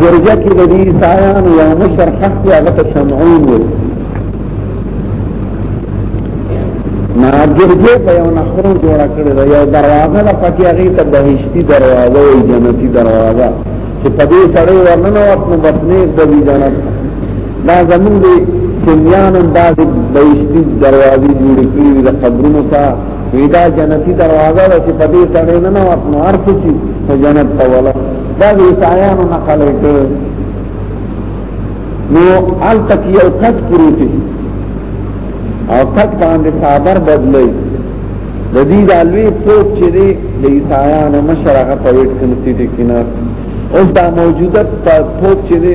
جرګه کې د دې سایان یو مشر حق دی هغه ته شمعون وي نا جرګه په یو نخرو جوړ کړی دا یو دروازه ده پکې هغه ته بهشتي دروازه وي جنتی دروازه چې په دې سره ورننه وخت نو بس نه د دې جنت دا زمون دي سنیان انداز بهشتي دروازې جوړ کړې د قبرونو سره ویدا جنتی دروازه ده چې په دې سړې نه نو خپل ارث شي ته جنت ته ولا دا دې تایانو نقل کړي نو ال تک یو کټ پروتي او کټ باندې صابر بدلې د دې د الوی پوک چې دې د عیسایانو مشرغه په ویټ کنسټی کې ناس اوس دا موجوده په پوک چې دې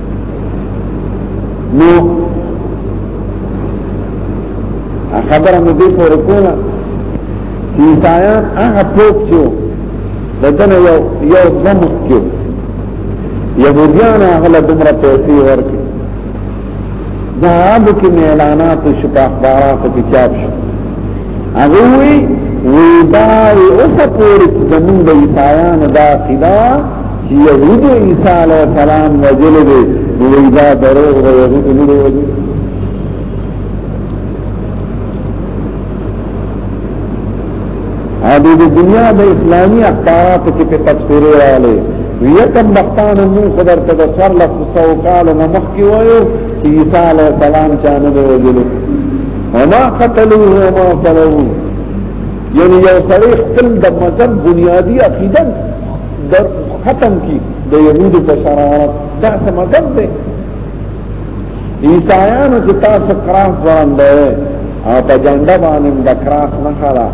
نو خبره مې دې پورې کوله چې عیسایان هغه پوپ چې د دنه یو یو دمخ کې یهودیان هغه دومره پیسې ورکړي زهاب کې اعلانات شو په اخباراتو کې چاپ شو هغه وی وی دا اوسه پورې چې زمونږ د عیسایانو دا عقیده چې یهود عیسی علیه السلام وجل دی نو دا دروغ دی یهود نه دی وجل هغه د دنیا د اسلامي اقدارات کې په تفسیر رااله ویتم مقتان نو خبر ته د سر لس سو کال نه مخکې وایو چې عیسی علیه السلام چا نه دی وجل وما قتلوه وما صلوه یعنی یو سړی خپل د مذهب بنیادی عقیده در ختم کی د يهودو په شرارت دا څه مذهب دی عیسایانو چې تاسو کراس وړاندې او په جنډه باندې د کراس نه خلا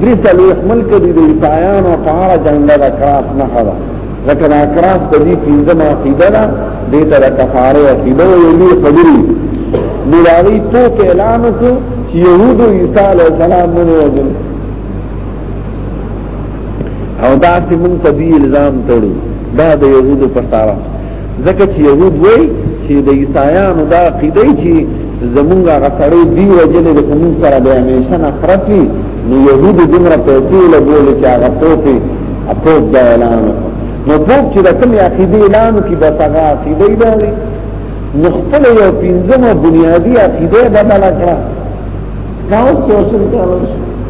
درې څلوېښ ملک دي د عیسایانو په هغه جنډه د کراس نه خلا ځکه دا کراس د دې پنځمه عقیده ده دې ته د کفاره عقیده ویلي خبري نوراري تو اعلان وکړي چې يهودو عيسى عليه السلام نه وجل او دا چې موږ په دې الزام تړو دا د يهودو په سارا ځکه چې يهود وای چې د عیسایانو دا عقیده چې زمونږ غسړې دی وجلې د قوم سره به همیشه نفرت وي نو يهود دمر پیسې لګول چې هغه ټوپي خپل د اعلان نو څوک چې د کوم عقیده اعلان کی د هغه عقیده دی نو خپل یو پنځمه بنیادی عقیده بدل کړه دا اوس یو څه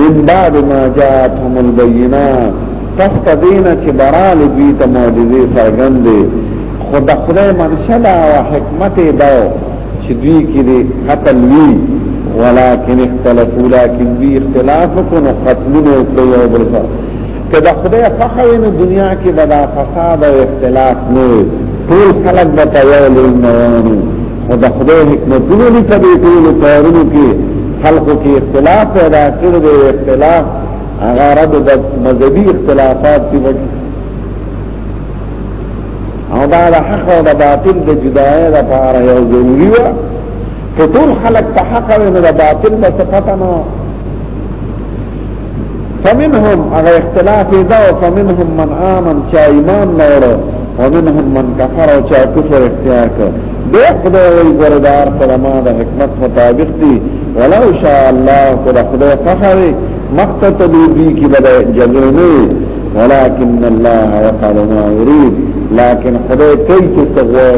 من بعد ما جاءتهم البينات پس تدینا چې برال دوی ته معجزې سرګندې خو د خدای منشدا او حکمت دا چې دوی کې دې قتل وی ولكن اختلفوا لكن دوی اختلاف وکړو قتلونه وکړو یو بل سره کله خدای فخر نو دنیا کې بدا فساد او اختلاف نه ټول خلق به تیار لري نو خدای حکمتونه دې په دې ټول کارونو کې خلقو کې اختلاف پیدا کړی دی اختلاف هغه رد د مذهبي اختلافات دی وکی او دا د حق او د باطل د جدای د پاره یو ضروری و ټول خلق ته حق او د باطل په صفته نه فمنهم هغه اختلاف دا او فمنهم من آمن چا ایمان لرو ومنهم من کفر او چا کفر اختیار کړ دې خدای وی ګردار سلامه د حکمت مطابق دي ولو شاء الله قد خدای فخری مقتتلو بی کی بدا جزرنی ولكن الله وقال ما يريد لكن خدای کوي چې څنګه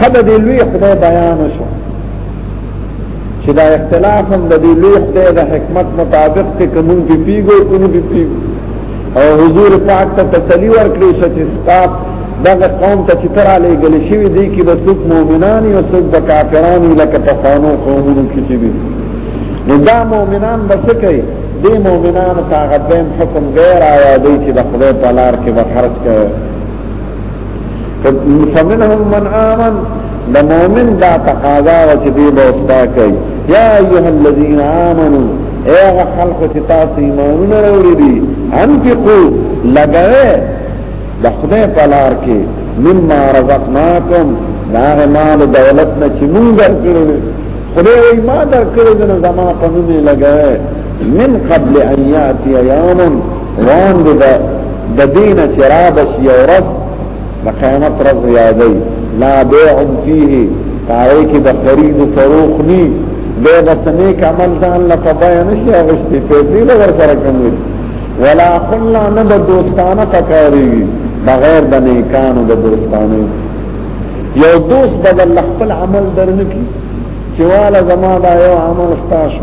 خدای دې لوی خدای بیان شو چې دا اختلاف هم د دې لوخ دی د حکمت مطابق ته کوم کې پیګو کوم کې پیګو او حضور پاک ته تسلی ورکړي چې ستاپ دغه قوم ته چې تر علی ګل شي دي کې د سوق مؤمنان او سوق کافران لکه طوفانو قومونو کې چې دي نو دا مؤمنان بس کوي دې مؤمنان ته غدم حکم غیر آیا دی چې د خدای په لار کې به خرج کوي فمنهم من آمن د مؤمن دا تقاضا و چې دی به وستا کوي یا ایها الذین آمنو اغه خلق چې تاسو ایمانونه وروړي دي انفقوا لګوي د خدای په لار کې مما رزقناکم دا مال دولت نه چې مونږ درکړو خدای وي ما درکړو د زما په نوم لګوي من قبل ان یاتی یوم وان د د دین چې را بس یو ورځ د قیامت ورځ یادې لا بیع فيه پای کې د خرید فروخ ني به بس نه کمل ځان لا پبا نه شي اغشتي پیسې له ور سره کوي ولا قلنا نه د دوستانه پکاري بغیر د نیکانو د دوستانه یو دوست بدل خپل عمل درنکي چې والا زما دا یو عمل ستاسو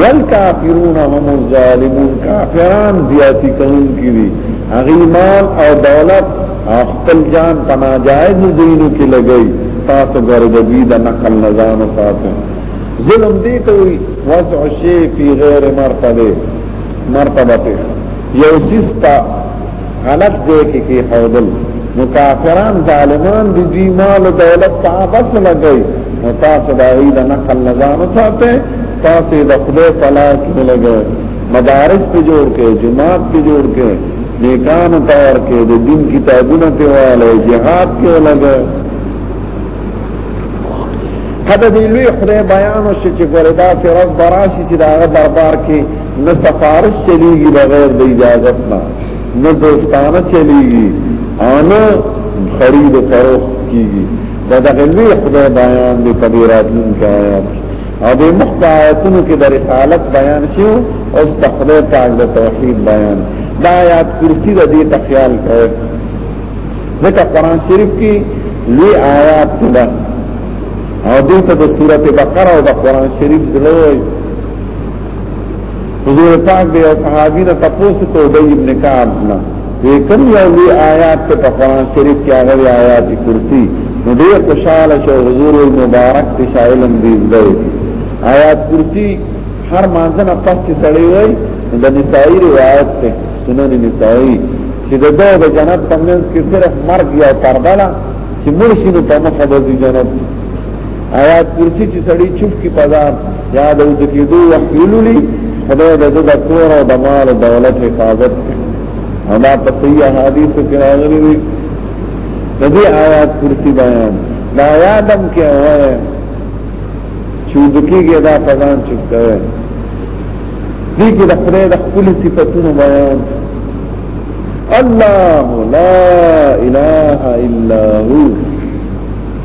والکافرون هم الظالمون کافران زیاتی کون کی دی اغیمان او دولت او خپل جان په ناجایز زینو کې لګی تاسو غره د دوی د نقل نظام ساتو ظلم دی ته وی وضع شی فی غیر مرتبه مرتبته یو سیستا غلط ځای کې کې خودل نو کافران ظالمان دي دوی مال او دولت په عباس لګي نو تاسو دا غي د نقل نظام ساته تاسو د خدای په لار کې لګي مدارس په جوړ کې جماعت په جوړ کې نیکان تور کې د دین کتابونه په واله جهاد کې لګي حد دې لوی خدای بیان او چې ګوردا سي راز براشي چې دا دربار کې نه سفارش چلیږي بغیر د اجازه نه نه دوستانه چلیږي او نه خرید او فروخت کیږي دا دغه لوی خدای بیان دی په دې راتلونکي آیات او د مخ آیاتونو کې د رسالت بیان شو او استخدام تعالی د توحید بیان دا آیات کرسی د دې تخیال کوي ځکه قران شریف کې لوی آیات ده او دې ته د سورته بقره او د قران شریف زلوي حضور پاک دی او صحابی نه تپوس کو دی ابن کعب نه وکم یو دی آیات ته په قران شریف کې هغه آیات کرسی نو ډیر خوشاله شو حضور مبارک ته شایلم دی زده آیات کرسی هر مانځه نه پس چې سړی وای د نسائی روایت ته سنن نسائی چې د دوه د جنت په منځ کې صرف مرګ یا پردله چې مرشي نو په مخه د جنت آیات کرسی چې سړی چوپ کی پدا یا د دې کېدو وخت ولولي خدای د دې د کور او د مال او دولت حفاظت هدا په صحیح حدیث کې راغلي دي د دې آیات کرسی بیان دا یادم کې وایي چې د کېږي دا پدان چوپ کوي دې کې د خدای د خپل صفاتونو بیان الله لا اله الا هو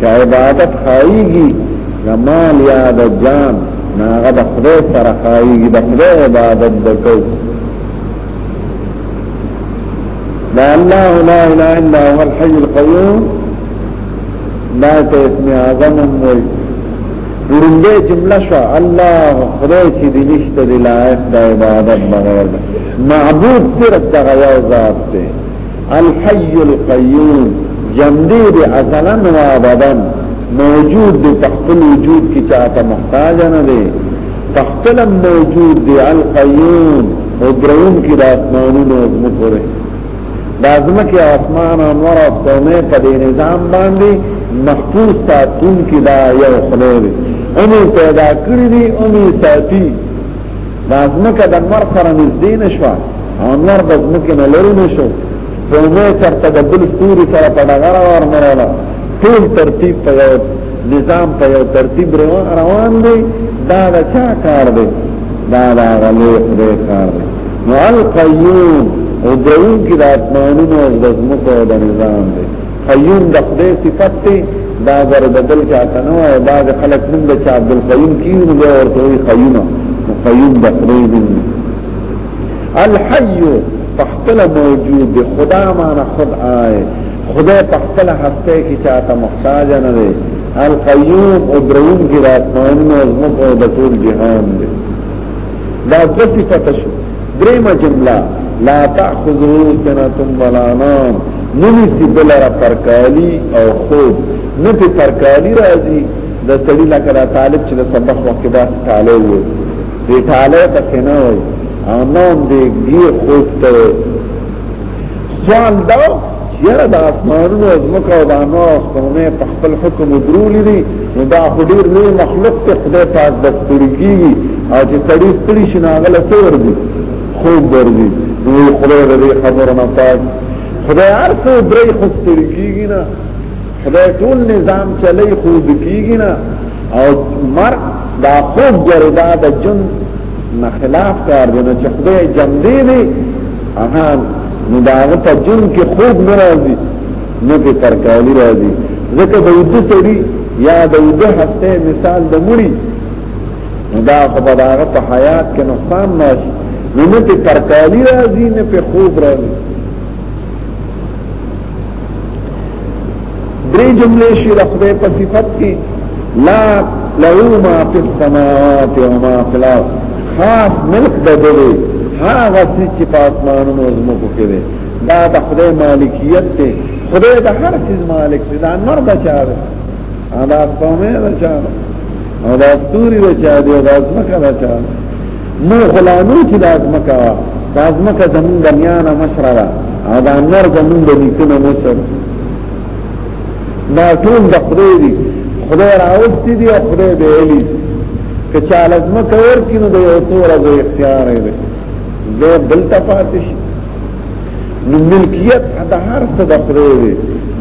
که عبادت خایږي د مال یا د جان ناغه د خدای سره خایږي د خدای عبادت وکړو لا الله لا اله الا هو الحي القيوم لا اسم اعظم وي ورنده جمله شو الله خدای چې دې نشته د لایق د عبادت بغیر معبود صرف دغه یو ذات دی الحي القيوم جمدی دی ازلا و ابدا موجود دی تخپل وجود کی چاہتا محتاج نه دی تخپل موجود دی القيوم او درون کی د اسمانونو زمکو دی د ازمکه اسمان انور اسمانه په دې نظام باندې محفوظ ساتون کی دا یو خدای دی امی پیدا کړی دی امی ساتي دا ځمکه د نور سره نږدې نشوه او نور د ځمکې نه لري نشو سپوږمۍ چرته د بل ستوري سره په ډغره ورمراله ټول ترتیب په یو نظام په یو ترتیب روان دی دا د چا کار دی دا د غلې خدای کار دی نو القیوم او دون کې د اسمانونو او د ځمکو د نظام دی قیوم د خدای صفت دی دا زر بدل چاته نه او دا د خلق نوم د چا عبد القیوم کیو نو ورته وی قیوم قیوم د خدای دی الحي پختل موجود دی خدا معنا خود آئے خدای پختل هسته کی چاته محتاج نه دی القیوم او درون کی راسمان او زمکو د ټول جهان دی دا د صفت شو دریم جمله لا تاخذو سنتم ولا نام نمی سی بلر پرکالی او خوب نتی پرکالی رازی دا سڑی لکه دا طالب چې دا سبق وقت دا سی تالی وی دی تالی تا سنوی او نام دی گیر خوب تاوی سوال دا یره د اسمانونو ازمکه او د انو اسمانه په خپل حکم درولې دي نو دا خډیر لوی مخلوق ته خدای پاک دستوري کیږي او چې سړی ستړي شي ناغله سور دي خوب ورځي نو خدای دې خبر نه پاک خدای ارسو درې خستړي کیږي نه خدای ټول نظام چلی خود کیږي نه او مر دا خوب وردا د جن نه خلاف کار دی چې خدای جمع دی اها نو دا هغه په جون کې خوب نه راځي نه په ترکالی راځي ځکه د ود سړي یا د ود هسته مثال د مړي دا خو به هغه په حیات کې نقصان ناشي نو نه په ترکالی راځي نه په خوب راځي درې جملې شي د خدای په صفت کې لا له ما فی السماوات و ما فی الارض خاص ملک د دې هغه چې په اسمانونو او زمکو کې دی دا د خدای مالکیت دی خدای د هر څه مالک دی دا نور د چا دی دا سپمه د چا او دا ستوري د چا دی دا زمکه د چا دی مو غلانو چې د ازمکه وا د ازمکه زمون د نیانا مشره ده او د انور زمون د نیکنه مشر دا ټول د خدای دی خدای راوستي دی او خدای به الی که چا ازمکه ورکی نو د یو څو ورځې اختیار دی زه بل تفاتش نو ملکیت د هر څه د خدای دی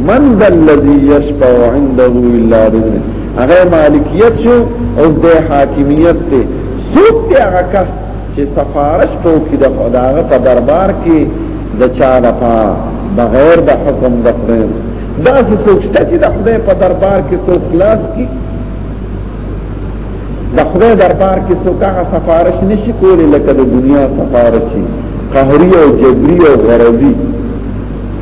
من ذا الذي يشفع عنده الا باذنه هغه مالکیت شو اوس د حاکمیت ته څوک دی هغه کس چې سفارش کوي د خدای په دربار کې د چا لپاره بغیر د حکم د خدای دا څه سوچته چې د خدای په دربار کې څوک خلاص کی د خدای دربار کې څوک هغه سفارش نشي کولی لکه د دنیا سفارشي قهري او جبري او غرضي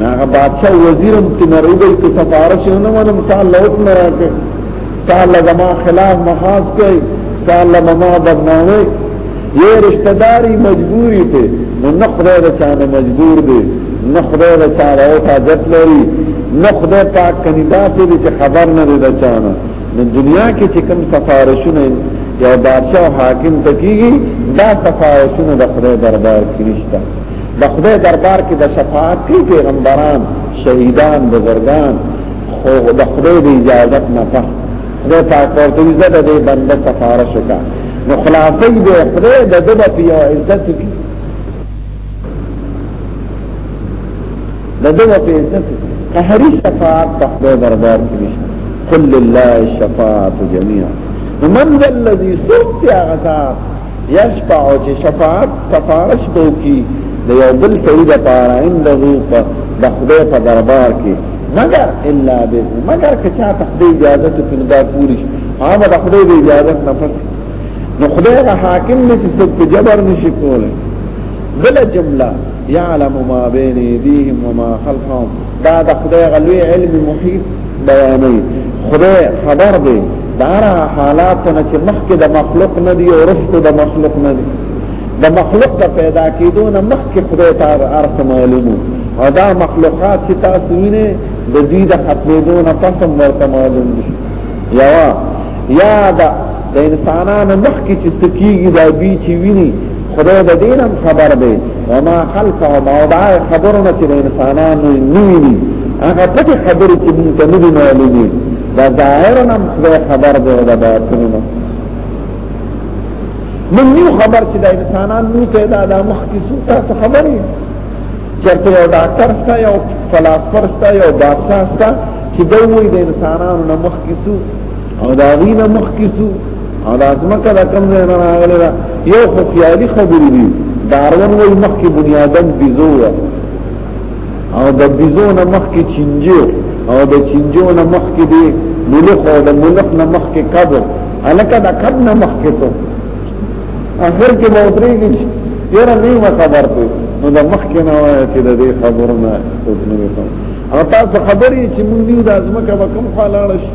ناغه بادشاہ وزیرم تنروبل کې سفارش نه منم سال لوت نه راکې سال زما خلاف محاذ کوي سال ما بدنامي یې رشتہ داری مجبوری ته نو نه خدای د چانه مجبور دی نه خدای د چانه او حاجت لري نه خدای پاک کني داسې دي چې خبر نه دی د چانه نو دنیا کې چې کوم سفارشونه یو بادشاہ حاکم تکیږي دا سفارشونه د خدای دربار کې نشته د خدای دربار کې د شفاعت کې پیغمبران شهیدان بزرگان خو د خدای د اجازت نه پس خدای پاک ورته عزت دې بنده سفارش وکړه نو خلاصې به خدای د دغه په یو عزت کې د دغه په عزت که هر شفاعت په خدای دربار کې نشته قل لله الشفاعه جميعا من ذا الذي سبت يا غزار یشفع چې شفاعت سفارش به وکړي د یو بل سړي لپاره عنده په د خدای په دربار کې مگر الا باذن مگر که چا ته خدای اجازه ته دا پوری شي هغه د خدای د اجازه نه پس نو خدای غ حاکم نه چې څوک په جبر نشي کولای بل جمله يعلم ما بين ايديهم وما خلفهم دا د خدای غلوی علم محیط بیانوي خدای خبر دی دا را حالات نه چې مخکې د مخلوق نه دی او رسته د مخلوق نه دی د مخلوق ته پیدا کېدو نه مخکې خدای ته ارث معلومو او دا مخلوقات چې تاسو وینئ د دې د ختمېدو نه پس هم ورته معلوم دي یوا یا دا د انسانانو مخکې چې سکیږي دا بي چې ویني خدای د دینم خبر دی وما خلقه ما دا خبرونه چې انسانانو نیوی هغه پټه خبرې چې موږ ته نه دی معلومه دا ظاهرنا خدای خبر دی دا باطنونه من نیو خبر چې د انسانان نو پیدا د مخ کې څو تاسو خبرې چرته یو ډاکټر ستا یو فلسفر ستا یو بادشاہ ستا چې دوی د انسانانو مخ کې څو او دا غینه مخ کیسو او دا ازمکه دا کم نه راغلی دا یو خو خیالي خبرې دي داروان وای مخ کې بنی آدم بيزو او د بيزو نه مخ کې چنجو او د چنجو نه مخ کې دی ملک او د ملک نه مخ کې قبر الکه دا قبر نه مخ کې سو اخر کې به وتريږي یره نیمه خبر ته نو د مخ کې نه وای چې د دې خبرونه څوک نه وي او تاسو خبرې چې موږ نیو د ازمکه به کوم خالاله شي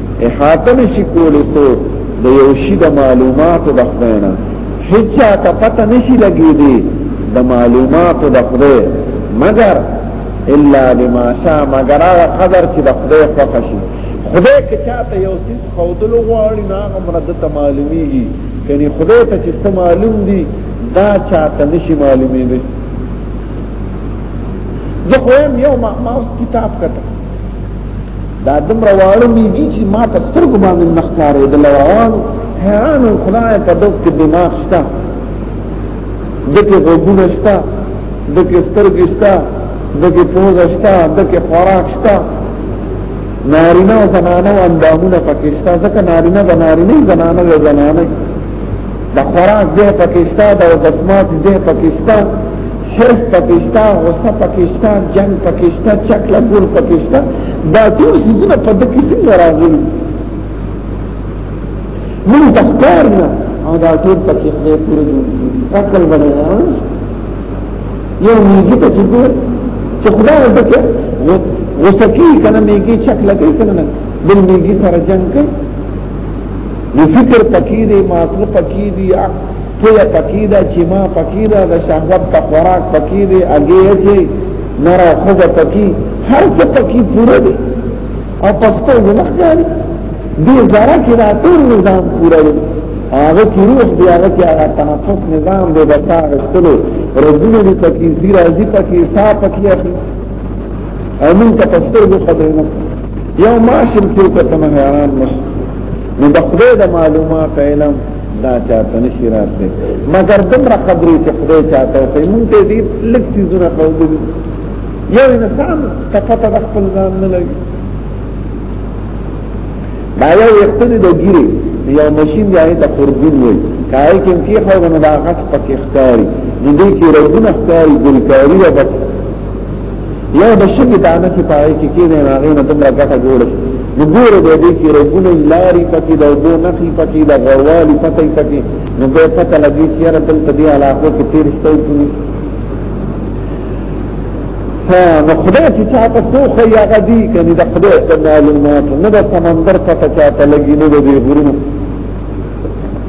احاطه نشي کولی سو د یو شي د معلوماتو د خدای نه هیڅ ته پته نشي لګېدی د معلوماتو د خدای مګر الا بما شاء مګر هغه قدر چې د خدای خوښ شي خدای که چاته یو سیس خودلو غواړي نه هغه مرده ته معلومیږي کني خدای ته چې څه معلوم دي دا چاته نشي معلومیږي زه خو یو ما اوس کتاب کته دا دم روانو میږي چې ما تستر ګمان نه ښکارې د روان حیران خدای په دوک کې دماغ شته دغه غوګونه شته دغه سترګې شته دغه پوز شته دغه خوراک شته نارینه او زنانه او اندامونه پکې شته ځکه نارینه د نارینه زنانه د زنانه د خوراک ځای پکې شته د دسمات ځای پکې شته حرس پکشتا غصه پکشتا جنگ پکشتا چکلا ګور پکشتا دا ټول سيزونه په دکې څنګه راغلي موږ تکار نه او دا ټول پکې خدای پوره جوړ دي عقل باندې یو میږي ته چې دې چې خدای دې غصه کوي کنه میږي چکلا کوي کنه بل میږي سره جنگ کوي نو فکر پکې دی ماسله پکې دی پویا پکې دا چې ما پکې دا د شهوت په خوراک پکې دی اگې چې نرا خوځه پکې هر څه پکې پوره دی او پښتو یې مخکاري دې زرا کې دا ټول نظام پوره دی هغه کې روح دی هغه کې هغه تنفس نظام دی د تا غشتلو رجونه دې پکې زیرا زی پکې صاحب پکې اخی امین ته پښتو یې خبرې نه یو ماشم کې کتم حیران مش نو د خدای د معلومات علم دا چاته نشي راځي مګر دمره قدرې چې خدای چاته کوي مونږ ته دې لږ څیزونه خو دې یو انسان کفته د خپل ځان نه لګي دا یو یختنی د ګیره یو ماشین دی هغه ته قربین وي کای کوم کې خو نه دا غټ پکې ښکاری نو دې کې رګونه ښکاری ګلکاری او یو د شګې دانه چې پای کې کې نه هغه نه دومره ګټه جوړه نو ګوره د دې کې رګونه لاري پکې د دوه نخي پکې د غوالي پکې پکې نو به پته لګي چې را تل تدې علاقو کې تیر شته کوي ها نو خدای چې چا ته سو خو یا غدي کني د خدای ته معلومات نه د سمندر پته چا ته لګي نه د غرونو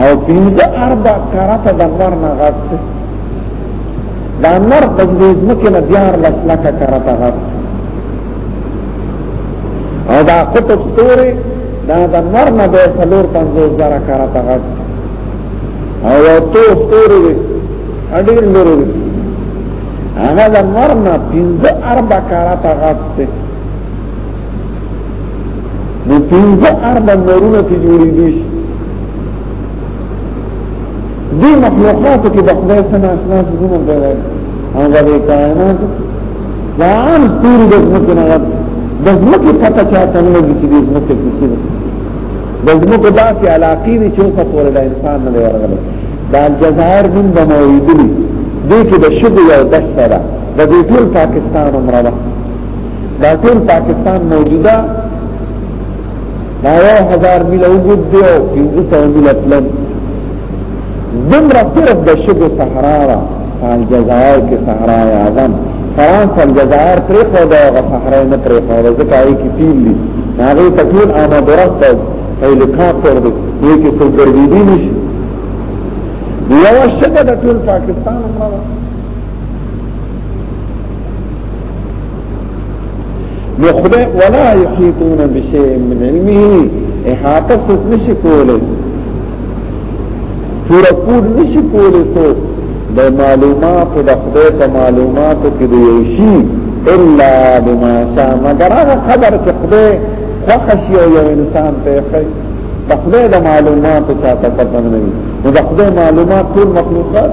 او پینځه اربع کرته د نور نه غټ دی دا نور په دې ځمکه نه دیار لس لکه کرته غټ او دا قطب ستوري دا د نور نه به سلور پنځه زره کرته غټ او یو تو ستوري دی اډیر لري هغه د نور نه پینځه اربع کرته غټ دی نو پینځه اربه نورونه کې جوړېږي دې مخلوقاتو کې د خدای سره آشنا زمونه دی او د کائنات دا عام ستوري د ځمکې نه د ځمکې پته چاته نه لګي چې د ځمکې څه ده د ځمکې داسې علاقې دي چې اوس پورې د انسان نه ورغلي دا الجزائر من بمویدلی دې کې د شګو یو دسته ده د دې ټول پاکستان عمره دا ټول پاکستان موجوده دا یو هزار میل اوږد دی او پنځه سوه میله پلن دومره صرف د شګو صحرا وه په الجزایر کې صحرا اعظم فرانس الجزایر پرېښوده هغه صحرا یې نه پرېښوده ځکه هغې کې تیل دي هغې ته ټول آمد ورست او هیلیکاپټر دی دې کې څوک ګرځېدی نه شي یوه شګه د ټول پاکستان عمره نو خدای ولا یحیطون بشیء من علمه احاطه څوک نشي کولی پورا پور نشي کولی څوک د معلومات د خدای په معلوماتو کې دی شي الا بما شاء مگر هغه قدر چې خدای خوښ یو یو انسان ته ښه د خدای د معلوماتو چاته پته نه وي نو د خدای معلومات ټول مخلوقات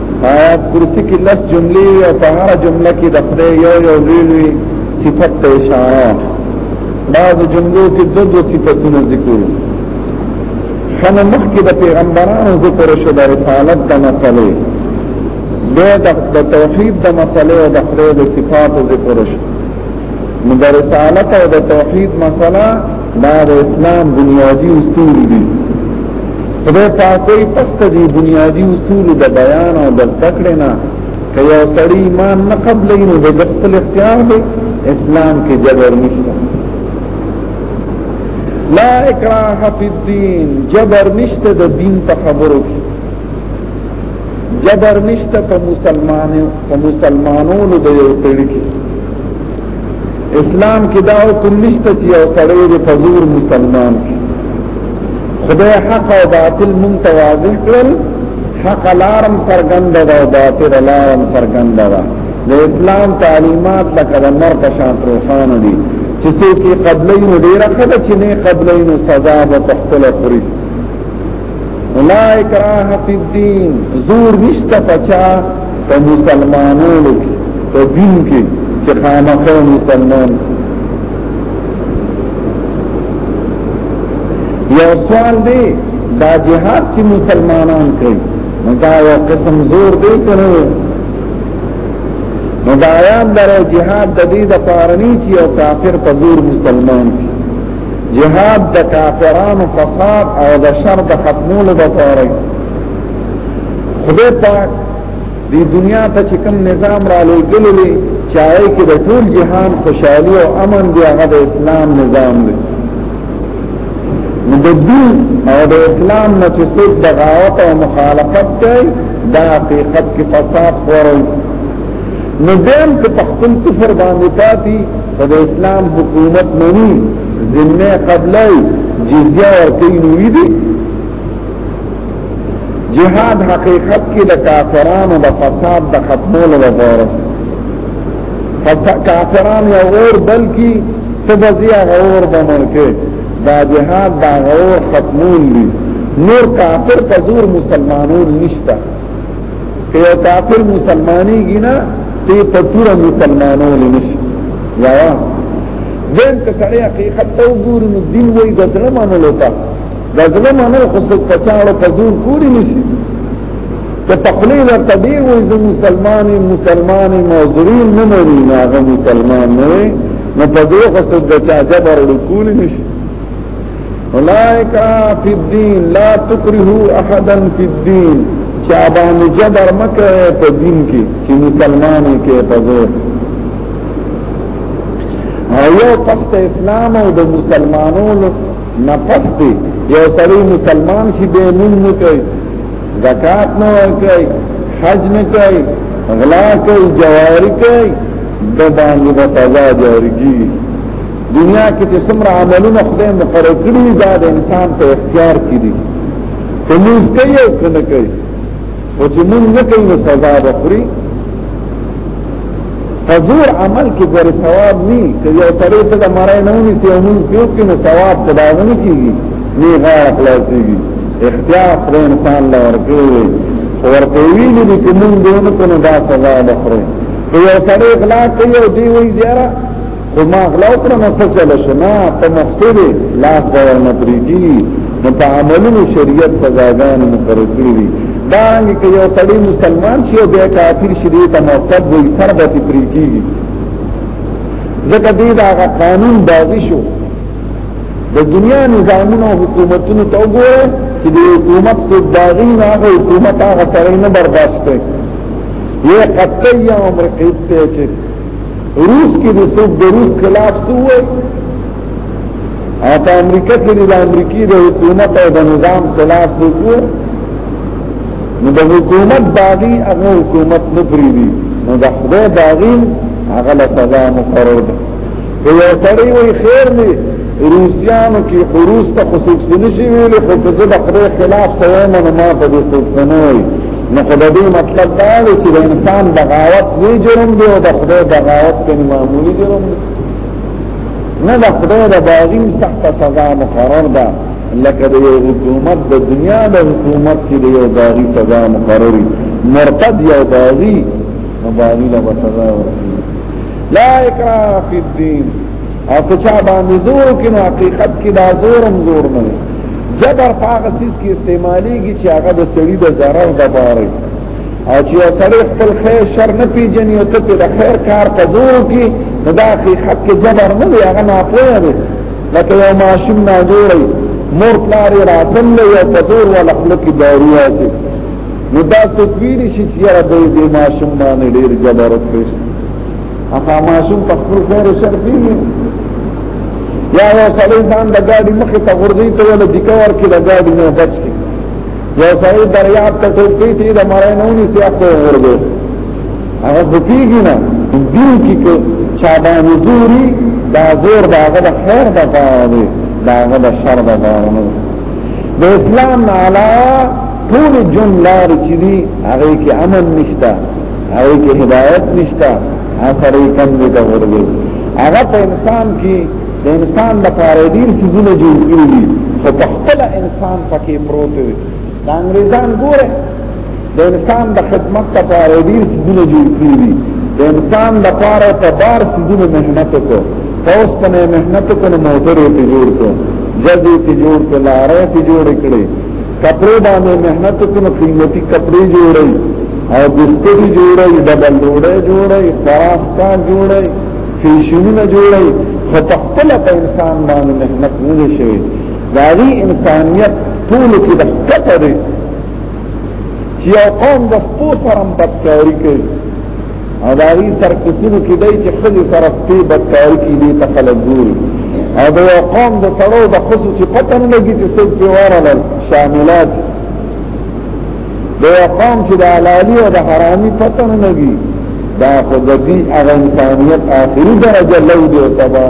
آیات کرسی کې لس جملې او په هر جمله کې د خدای یو یو لوی لوی صفت ته اشاره بعض جملو کې دو دو صفتونه ذکر خنه مخکې د پیغمبرانو ذکر شو د رسالت د مسلې بیا د توحید د مسلې او د خدای د صفاتو ذکر شو نو د رسالت او د توحید مسله دا د اسلام بنیادی اصول دي خدای پاکوي پس دې بنیادی اصول د بیان او د ذکر نه که یو سړی ایمان نه قبلې نو د خپل اختیار دی اسلام کې جبر نشته لا اکراه فی الدین جبر نشته د دین په خبرو کې جبر نشته په مسلمانانو په مسلمانانو د یو سړي کې اسلام کې دا حکم نشته چې یو سړی د فزور مسلمان کی خدای حق او باطل مون توازن کړل حق لارم سرګند ده او باطل لارم سرګند ده د اسلام تعلیمات لکه د نور په شان روښانه دي چې څوک قبلین ډیره کړه چې نه قبلین سزا به تخپل خوري لا اکراه فی الدین زور نشته پچا په مسلمانانو کې په دین کې چې خامخا مسلمان یو سوال دی دا جهاد چې مسلمانان کوي نو دا یو قسم زور دی کنه نو دا یان درو جهاد د دې د پارنی چې یو کافر په زور مسلمان کی جهاد د کافرانو فساد او د شر د ختمولو د پاره خدای پاک دی دنیا ته چې کوم نظام را لېږلی چاہے کې د ټول جهان خوشحالي او امن دی هغه د اسلام نظام دی نو د دین او د اسلام نه چې څوک د غاوت او مخالفت کوي دا حقیقت کې فساد خوري نو دیم که په خپل کفر باندې پاتې په اسلام حکومت مني ذمه قبلای جزیه ورکړي نو دي جهاد حقیقت کې د کافرانو د فساد د ختمولو لپاره کافران یو اور بلکی تبزی غور بمن کې دا جهاد دا غور ختمون دي نور کافر تزور مسلمانون نشته که یو کافر مسلمانی گینا تی پتور مسلمانو لنشی یا دین که سړی حقیقت تو گوری نو دین وی گزره مانو لوتا گزره مانو خسک پچاڑو پزور کوری نشی که تقلیل ورته دی وی زه مسلمان مسلمان معذورین نه مری نه هغه مسلمان نه نو په دې خو څه د چا جبر ورکول نشي اولائک فی الدین لا تکرهو احدا فی الدین چا باندې جبر مکه په دین کې چې مسلمانې کې پزور او یو پخت اسلام او د مسلمانانو نه پخت یو سړی مسلمان شي به نن نه کوي زکات نه ورکوي حج نه کوي غلا کوي جواری کوي د باندې په سزا جوړیږي دنیا کې چې څومره عملونه خدای مقرر کړی دا د انسان په اختیار کې دي که موږ کوي او که نه کوي او چې موږ نه کوي نو سزا به خوري حضور عمل کې ګر ثواب ني که یو سړی ته د مرای نه ونی سي موږ یو کې نو ثواب خدای نه کیږي نه غاړه خلاصيږي اختیار پر انسان لا ورکوي ورته ویلي دي چې موږ دونه کنه دا سزا به خوري یو سړی اخلاق کوي او دی وی زیاره خو ما غلا وکړه نو څه چل شو نه په مفسد لاس به ورنه پریږي نو په عملونو شریعت سزاګانې مقرر کړې دي دا رنګ کې یو سړی مسلمان شي او بیا کافر شي دې ته مرتد وي سر به پریږي ځکه دې دا قانون باغی شو د دنیا نظامونو حکومتونو ته وګوره چې د حکومت څخه باغی نه هغه حکومت هغه سره نه برداشت کوي یې قطعي امر کې ته چې روس کې د سوق د روس خلاف سوې او په امریکا کې د امریکای د حکومت او د نظام خلاف سوې نو د حکومت باغی هغه حکومت نه پریدي نو د خدای باغی هغه له سزا مقرر ده که یو سړی وي خیر دی روسیانو کې روس ته خصوص نشي ویل خو په دې خلاف سوې نه ما په دې څه نه وي نو خو د دې مطلب دا دی چې د انسان بغاوت یې جرم دی او د خدای بغاوت کې معمولی جرم دی نه د خدای د باغیم سخت سزا مقرر ده لکه د یو حکومت د دنیا د حکومت چې د یو باغی سزا مقرري مرتد یو باغی نو باغی له سزا ورکړي لا اکراه فی الدین او په چا باندې زور کې نو حقیقت کې دا زور هم زور نه دی جبر په هغه سیس کې استعمالېږي چې هغه د سړي د ضرر د باره او چې سړی خپل خیر شر نه پیژني او ته د خیر کار ته زور کې نو دا حقیقت کې جبر نه دی هغه ناپوه دی لکه یو ماشوم ناجوړی مور پلار یې راسم دی او په زور ولا خوله کې دارو اچي نو دا څوک ویلی شي چې یاره دی دې ماشوم باندې ډېر جبر وکړي اما معصوم په خپل خیر شر پیږي یا یو سړی ځان د ګاډي مخې ته غورځي ته ولا د کور کې د ګاډي نه بچ کی یو سړی دریاب ته ټوپې ته د مړای نه ونی سي خپل غورځي هغه بکیږي نه دین کې کو چا باندې زوري دا زور دا هغه د خیر د پاره دی دا هغه د شر د پاره نه د اسلام علاوه ټول جون لار چې دي هغه کې امن نشته هغه کې هدایت نشته اثر یې کم دی د غربي هغه په انسان کې د انسان د پاره ډیر سيزونه جوړ کړی دي خو په خپل انسان پکې پروت دی د انګريزان ګوره د انسان د خدمت لپاره ډیر سيزونه جوړ کړی دي د انسان لپاره په بار سيزونه مهنت وکړو اوس په مهنت کو نه موټر ته جوړ کو جدي ته جوړ کو لارې ته جوړ کړي کپڑے باندې مهنت کو نه قیمتي کپڑے جوړي او بسکټي جوړي ډبل ډوړې جوړي خاص کا جوړي فیشنونه جوړي خو په خپل په انسان باندې محنت نه شي داري انسانيت ټول کې د کته دي چې یو قوم د سپو سره بدکاری کوي او داري سرکسونو کې دی چې خځې سره سپي بدکاری کوي دي ته خلک ګوري او د یو قوم د سړو د خصوصي پته نه لګي چې څوک پیواره شاملات د قوم چې د حلالي او د حرامي پته نه لګي دا خو د دې هغه انسانيت آخري درجه لو دی او تبا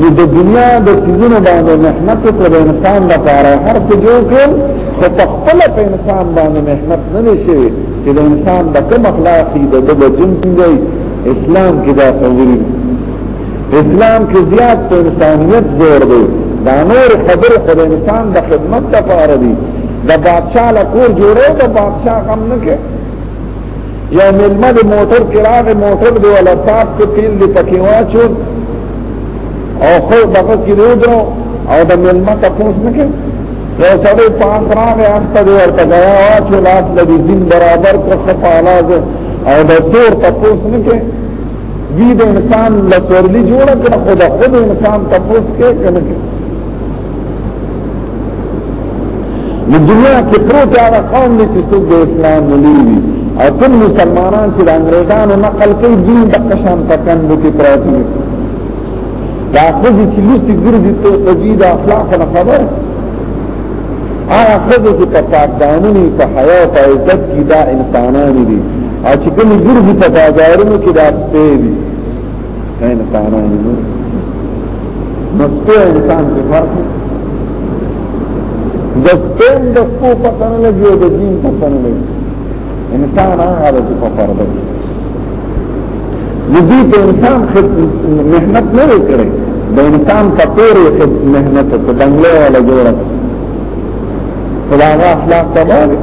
نو د دنیا د سيزونو باندې محنت پر انسان لپاره هر څه جوړ کړ خو په خپل په انسان باندې محنت نه نشي چې د انسان د کوم اخلاقي د د جنس دی اسلام کې دا خبرې اسلام کې زیات په انسانیت زور دی دا نور خبر خو د انسان د خدمت لپاره دی د بادشاہ له کور جوړو د بادشاہ کم نه کې یا ملما د موټر کراغ موټر دی ولا صاحب ته تیل دی پکې واچو او خو دغه کې ورو او د ملما تاسو نه کې یو سړی پاس راغی استه دی ورته غوا واچو لاس لدی زین برابر کو خپالاز او د تور تاسو نه کې دی د انسان له سورلی جوړ کړ خو د خود انسان تپوس کې کنه کې نو دنیا کې پروت هغه قوم دي چې څوک د اسلام نه لوي او ټول مسلمانان چې د انګريزانو نقل کوي دین د قشان پکند کې پروت دي دا خځې چې لوسی ګرځي ته د دې د اخلاق نه خبر هغه خځې چې په پاک دانونی په حیا او په عزت کې دا انسانان دي او چې کوم ګرځي په بازارونو کې دا سپې دي نه انسانان دي نو سپې انسان کې فرق د سپې د سپو په کنه لګي او د دین په کنه لګي انسان هغه چې په فرض دی دې په انسان محنت نه وکړي د انسان په تور محنت په دنګله ولا جوړه خدای اخلاق تبارک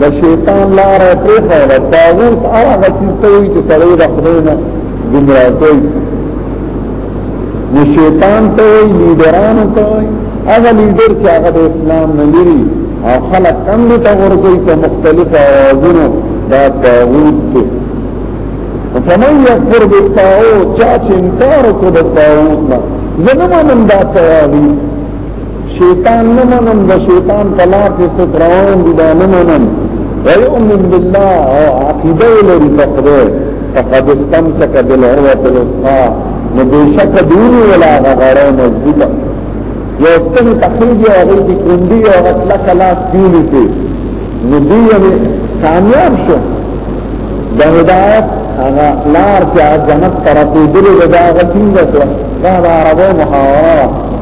د شیطان لار په خیر طاغوت هغه څه کوي چې سړی د خدای نه ګمراه کوي نو شیطان ته وي لیډرانو ته وي هغه لیډر چې هغه د اسلام نه لري او خلک کم دي ته ورګي په مختلف اوازونو دا طاغوت دی فمن یکفر بالطاغوت چا چې انکار وکړ د طاغوت نه زه نه منم دا طاغوت شیطان نه منم د شیطان په لار کې څه روان دي دا نه منم ويؤمن بالله او عقیده لري په خدای فقد استمسك بالعروة الوثقى نو بشک دونی ولا غره مضبوطه یو ستن تخریجی او غی دی کندی او غطلا کلاس دیونی تی نو دی یعنی کامیاب شو دا هدایت اغا لار چا جنت طرفی دلی دا غطین دا سوا دا عربو محاورا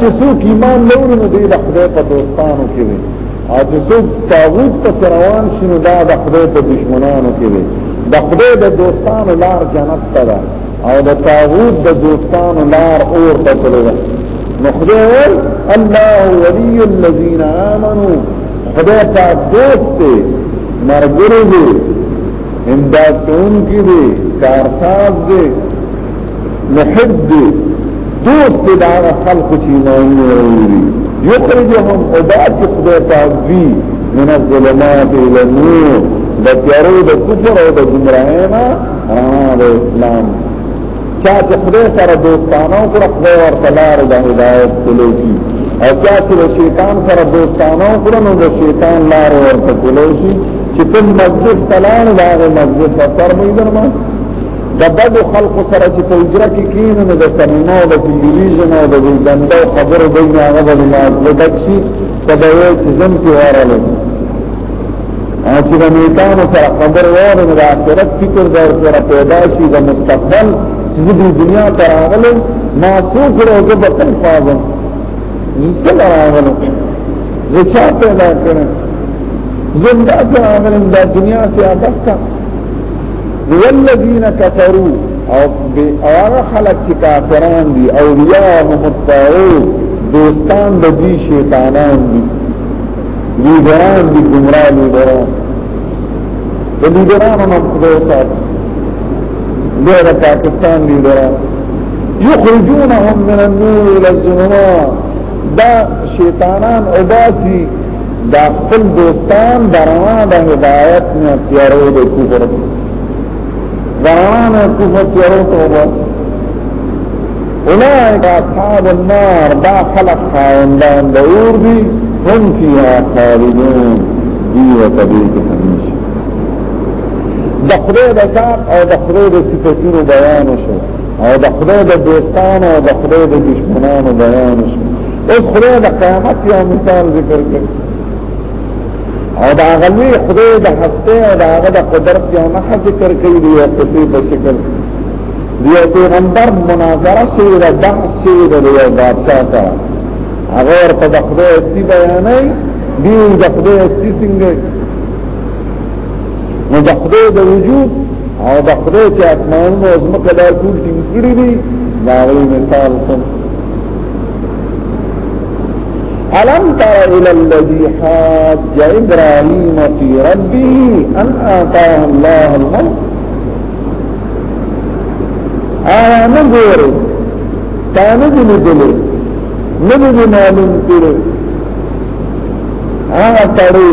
چې څوک ایمان لري نو دی د خدای په دوستانو کې وي او چې څوک طاغوت ته روان شي نو دا د خدای په دشمنانو کې وي د خدای د دوستانو لار جنت ته ده او د طاغوت د دوستانو لار اور ته تللی ده نو خدای وایي الله ولي الذين آمنوا خدای ته دوست دی مرګره دی امداد کوونکی دی کارساز دی محب دی دوست دی دا هغه خلق چې ایمان نه لري یخرجهم وباسق د تعذی من الظلمات الى النور د تیارو د کفر او د گمراهۍ نه رڼا د اسلام چا چې خدای سره دوستانه او کړه خدای ورته لار د هدایت کولوي او چا چې د شیطان سره دوستانه او کړه نو د شیطان لار ورته کولوي چې کوم مسجد تلان دا مسجد سره مې درمه د بدو خلکو سره چې په اجرا کې کینو نو د سینما او د ټلویزیون او د بندو خبرو د نه هغه د نه لږک شي په دې چې زم کې وراله او چې د نیکانو سره خبر وره د آخرت فکر د سره پیدا شي د مستقبل چې د دنیا تر هغه ما څوک راځي په تل فاضل نشته راغلو زه چا پیدا کړم زنده سره هغه د دنیا سره بستا والذین کفروا او هغه خلک چې کافران دي او یاهم الطاغوت دوستان د دې شیطانان دي لیډران دي ګمراه لیډران د لیډرانو نه خدای سات ډېر پاکستان لیډران یخرجونهم من النور الى الظلمات دا شیطانان او داسي دا خپل دوستان دروا د هدایت نه تیارو د کفر دروا نه کفر تیارو ته وو اولئک اصحاب النار دا خلق خائندان د اور دي هم فيها خالدون دی و تبی کې همیشه د خدای د ذات او د خدای د صفاتونو بیان شو او د خدای د دوستانو او د خدای د دشمنانو بیان شو اوس خدای د قیامت یو مثال ذکر کړ او دا غلوی خدای د هسته او دا هغه د قدرت یو نه ذکر کوي دی او قصې په شکل دی او پیغمبر مناظره شي د بحث شي د یو بادشاہ سره هغه ورته د خدای استی بیانای دی د خدای استی څنګه نو د خدای د وجود او د خدای چې اسمانونو او زمکه دا ټول ټینګ کړی دي دا غوی مثال کوم ألم تر إلى الذي حاج إبراهيم في ربه أن آتاه الله الملك آیا نگوری تا ندی ندلی ندی معلوم کرو آیا تڑی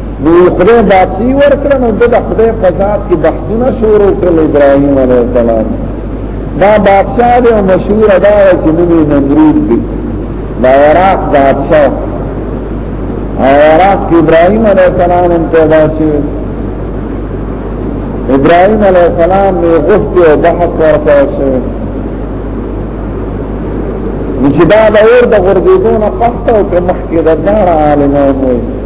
نو خدای باسی ورکړه نو د خدای په ذات کې بحثونه شروع کړل ابراهيم عليه السلام دا بادشاہ دی او مشهور دا چې نومي نمرود دی دا عراق بادشاہ او عراق کې ابراهيم عليه السلام هم پیدا شو ابراهيم عليه السلام یې غوښتي او بحث ورته شو چې دا د اور د غردیدو نه پخته او که مخکې د دار عالمان وي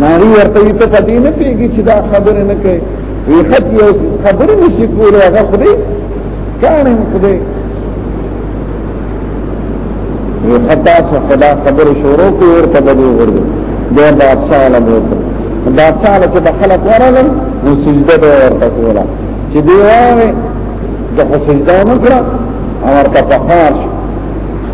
ناری ورته یې ته پدې نه پیږي چې دا خبره نه کوي وی خط یو خبره نشي کولای هغه خدای کانه خدای وی خطا څه خدا خبره شروع کوي ورته بدو ورته دا بادشاہ له ورته بادشاہ له چې خلک ورغل نو سجده به ورته کوله چې دی وایي د سجده نه کړه او ورته پخار شو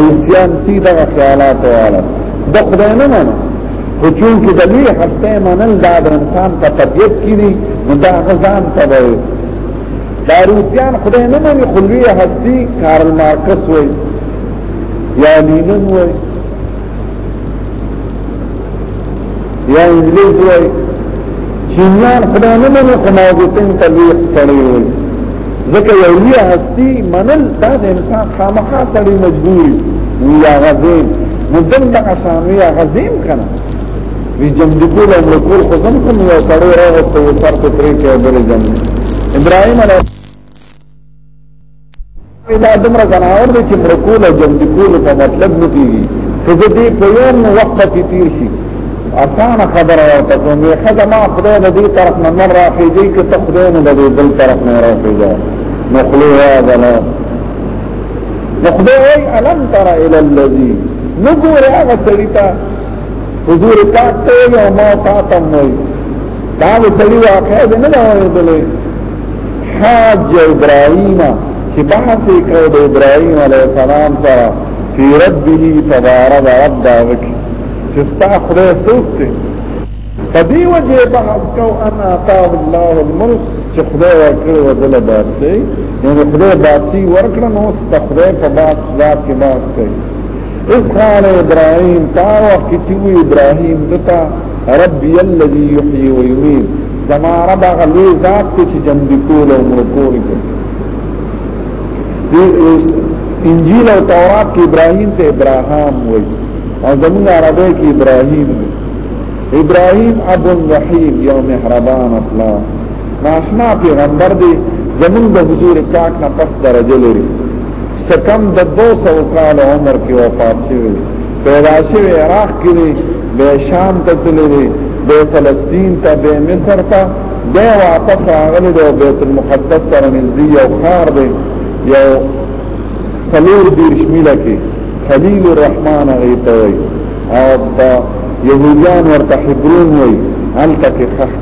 روسیان سی دا خیالات والا د خدای نه منو خو چون کې د لوی هسته منل دا د انسان په طبیعت کې دي نو دا غزان ته وایي دا روسیان خدای نه مني خو لوی هستی کارل مارکس وایي یا لینن وایي یا انجلیز وای چینیان خدای نه منو خو موجودین ته لوی سړی وای ځکه یو لوی هستی منل دا د انسان خامخا سړی مجبوري یا غزین نو دلته قسم یا غزین کنه وی جمدکول او ملکول خو زم کوم یو سړی راغسته یو سر په ترې کې بل جمد ابراهیم علیه دا دمرا زناور دی چې مرکول او جمدی کول په مطلب نه کیږي که زه دې په یو نو وخت کې تیر شي اسانه خبره ورته کوم یې خدای ما خدای نه دې طرف نه مر راخېږي که ته خدای نه دې بل طرف نه راخېږي نو خلو یا غلا نو خدای وای الم تر ال الذی نګور هغه سړی ته حضور پاک ته یو ما پاتم وای دا سړی واقع دی نه دا وایي حاج ابراهيم چې بحث کړو د ابراهيم عليه السلام سره في ربه تبارك رب داوک چې ستا خدای څوک دی په دې وجه بحث کو انا تعالی الله الملك چې خدای ورکړو دل باسي یعنی خدای باسي ورکړنو ست خدای په باسي ذات کې باسي اکان ابراهیم تا وقت چوی ابراهیم دتا ربی اللذی یحیی و یمین زما رب غلوی ذات تی چی جمدی کول و مرکول کن انجیل او تورات کې ابراهیم ته ابراهام وای او زمونږ عربی کې ابراهیم وای ابراهيم ابو الرحيم یو مهربان اطلا ناشنا پیغمبر دی زمون د حضور پاک نه پس درجه لري سکم د 200 کال عمر کې وفات شوی پیدا شوی عراق کې دی به شام ته تللی دی به فلسطین ته به مصر ته به واپس راغلی دی بیت المقدس سره نږدې یو خار دی یو سلور دیرش میله کې خلیل الرحمن هغه ته وایي او د یهودیان ورته حبرون وایي هلته کې خښ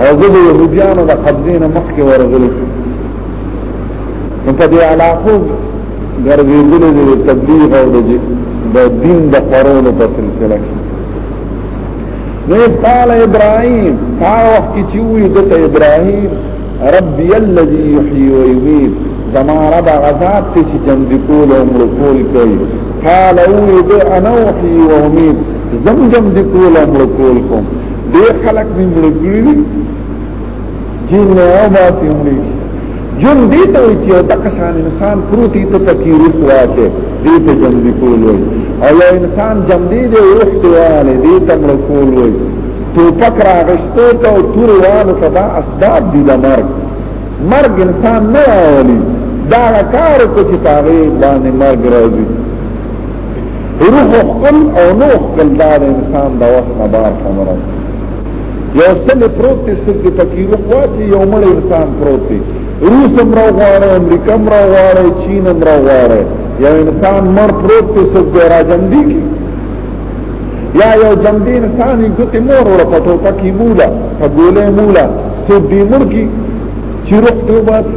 او زه د یهودیانو د قبضې نه مخکې ورغلی په دې علاقو ګرځېدل د تبلیغ او د دین د خورولو په سلسله کې نو قال ابراهيم هغه وخت چې وی د ابراهيم ربي الذي يحيي ويميت زما رب غزاد ته چې جن دي کول او مړ کول کوي قال او دې انا وحي و امید زم جن دي کول او مړ کول کوم دې خلق مې مړ کړی جن او ما سي مړ جون دې ته وي چې د کشان انسان پروتي ته پکې روح واچي دې ته جون دې کول وي او یو انسان جون دې دې روح ته وانه دې ته مړ کول وي تو پک راغشتو ته او تور وانه کدا اسباب دي د مرګ مرګ انسان نه راولي دا کار کو چې پاره باندې مرګ راځي روح خپل او نو خپل دار انسان دا وسنه بار سمره یو سل پروت دی سر دی پکی رو خواچی یو مل انسان پروت دی روس امرو غواره امریکا امرو غواره چین امرو غواره یو انسان مر پروت دی سر دی را جمدی کی یا یو جمدی انسانی گوتی مور رو پتو پکی مولا پگوله مولا سر دی مر کی چی روح دیو باسی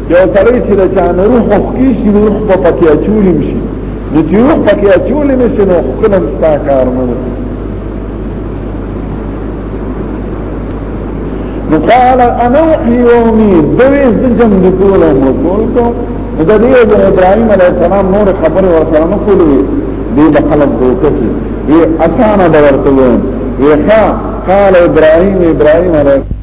یو سړی چې د چانه روح وکړي شي روح په پکې اچولم شي نو چې روح پکې اچولم شي نو خپلم ستا کار نه دی نو قال انا احيي واميت دوی د جنگ د ټول عمر ټول کو د دې د ابراهيم عليه السلام نور خبره ورسره نه کولې دې د خلق دوکه کې وی اسانه د ورته وی ښا قال ابراهيم ابراهيم عليه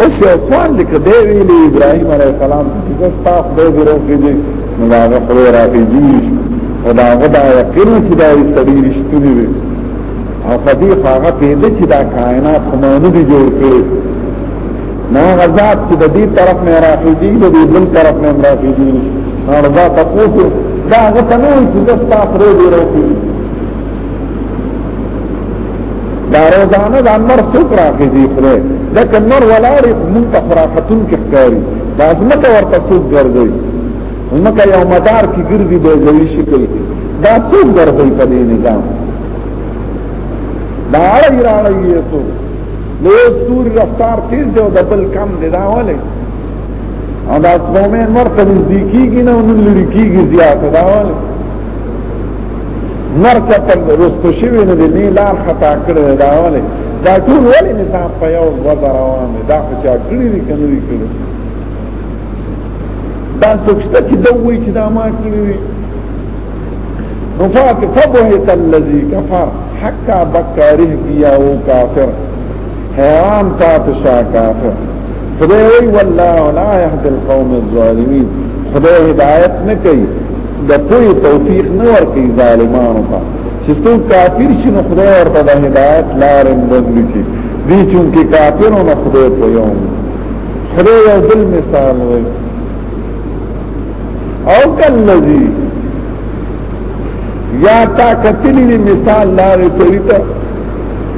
اوس یو سوال دی که دی ویلي ابراهیم علیه السلام چې زه ستا خدای دې روغېږي نو د هغه خدای راغېږي او د هغه دا یقین چې دا یې سړی رښتونی دی او په دې خو هغه پوهېده چې دا کائنات خو ما نه دي جوړ کړي نو هغه ذات چې د دې طرف نه راغېږي د دې بل طرف نه راغېږي نو دا تاسو دا هغه ته نه وایي چې زه ستا خدای دې روغېږي دا روزانه دا نور سوک راکی دی خدای لکه نور ولاری منتا خرافتون کی خکاری دا ازمکا ورطا سوک گردوی ازمکا یو مدار کی گردی بے زوی شکل کی دا سوک گردوی پا دی نظام دا علی رالی یہ سوک نو سوری رفتار تیز دیو دا بل کم دی دا ولی او دا اسمومین مرتب ازدی کی گی نا انن لری کی گی زیاد دا ولی مرکه تل رستو شوی نه دی نه لار خطا کړی دا ولې دا ټول ولې نظام په یو وضع روان دی دا خو چا کړی دی کنه دی کړی دا سوچته چې دا وایي چې دا ما کړی دی نو فات فبهت الذي كفر حقا بکاره بیا او کافر حیران تا تشا کافر خدای وی والله لا يهد القوم الظالمين خدای هدایت نه کوي د پوی توفیق نه ور کوي ظالمانو ته چې څوک کافر شي نو خدای ورته د هدایت لار بدل کړي دي چې کې کافرو نه خدای په یو خدای یو بل مثال وي او کلذي یا تا کتلی مثال لار سویتا